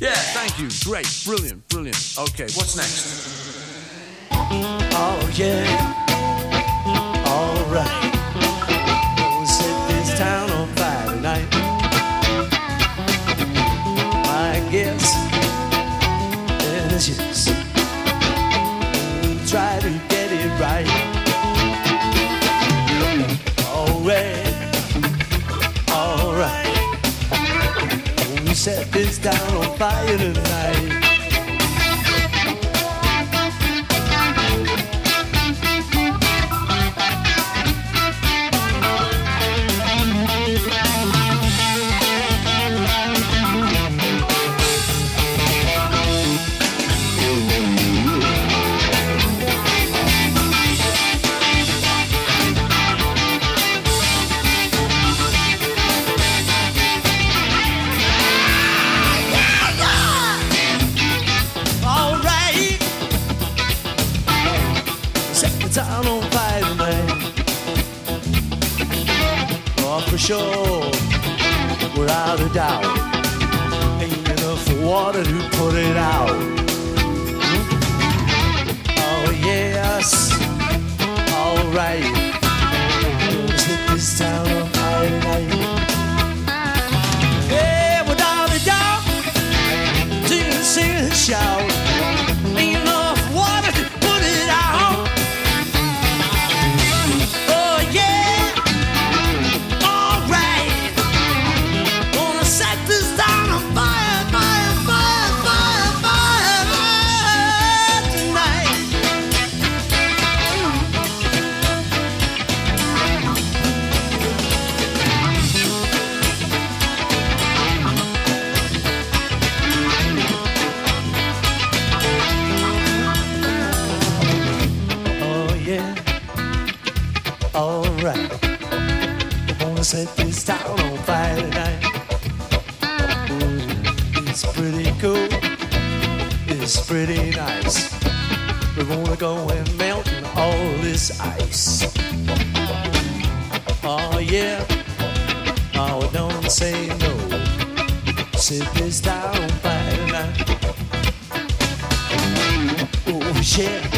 Yeah, thank you. Great. Brilliant. Brilliant. Okay, what's next? Oh yeah, set this town on fire tonight. For sure. Without a doubt. Ain't enough water to put it out. Oh, yes. Alright. Set this town on fire tonight. Ooh, it's pretty cool. It's pretty nice. We're gonna go and melt all this ice. Oh yeah. Oh, don't say no. Set this town on fire tonight. Oh yeah.